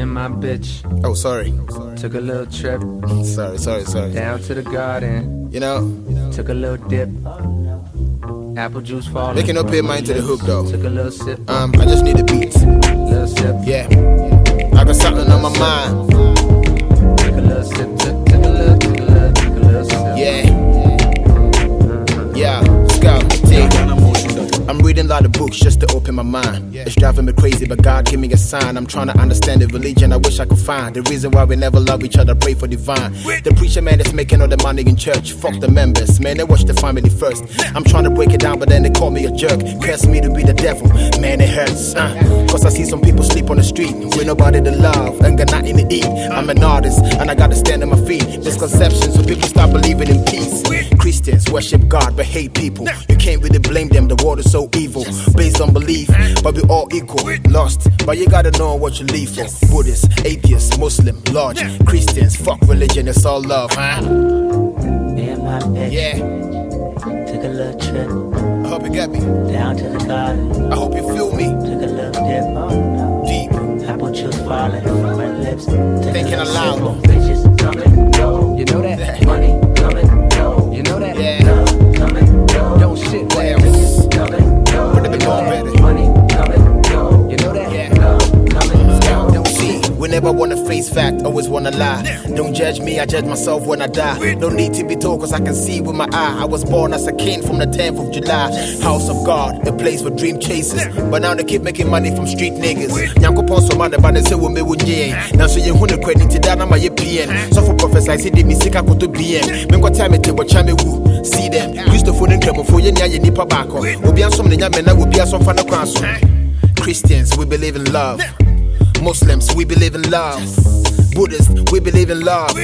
and my bitch Oh, sorry. took a little trip Sorry, sorry, sorry. down to the garden. You know, Took a little dip. Apple juice falling. Making up your mind to the hook, though. Took a little sip. um, I just need a beat. little sip. Yeah. Reading a lot of books just to open my mind. It's driving me crazy, but God give me a sign. I'm trying to understand the religion I wish I could find. The reason why we never love each other, pray for divine. The preacher man is making all the money in church. Fuck the members, man, they watch the family first. I'm trying to break it down, but then they call me a jerk. Curse me to be the devil, man, it hurts. Uh, Cause I see some people sleep on the street with nobody to love and got nothing to eat. I'm an artist and I gotta stand on my feet. Misconceptions, so people start believing in peace. Christians worship God but hate people. You can't really blame them, the world is so evil. Based on belief, but we all equal. Lost, but you gotta know what you live for. Buddhists, atheists, Muslim, large, Christians, fuck religion, it's all love, huh? Me and my bitch Yeah, took a little trip I hope you get me. down to the garden. I hope you feel me. Took a little dip. Oh Deep. no. Apple juice falling from my lips. Took Thinking aloud. Never wanna face fact, always wanna lie. Don't judge me, I judge myself when I die. No need to be told, cause I can see with my eye. I was born as a king from the 10th of July. House of God, a place for dream chasers. But now they keep making money from street niggas. Nyanko Ponso man, but they say we me with Now so you want to credit to that, I'm a PN. So for professor, I see the misika ko to BM. Men got time to watch me woo. See them. Used to phone in trouble for you, nya nipa bako. Obi asom ne nya mena, obi asom fa na kwan so. Christians, we believe in love. Muslims, we believe in love. Buddhists, we believe in love.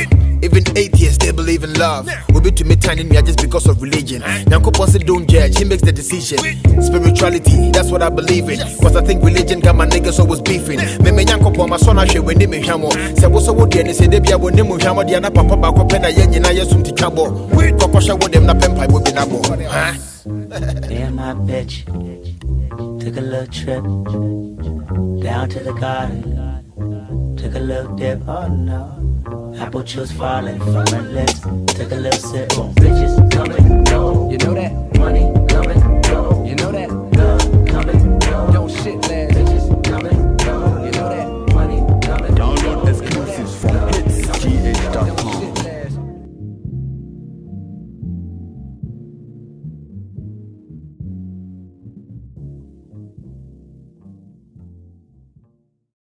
Even atheists, they believe in love. We be to me tiny me just because of religion. Nyankopon said don't judge, he makes the decision. Spirituality, that's what I believe in. Cause I think religion got my niggas always beefing. Me me Nyankopon, my son, I share when they me hamo. Say what's what they say they be a one name hamo, dia na papa ba ko pena yen na yesum ti twabo. Koko sha wo dem na pempa wo bi na bo. Huh? Me and my bitch took a little trip down to the garden. Took a little dip. Oh no. Apple juice falling from my lips. Took a little sip. Oh, bitches coming, and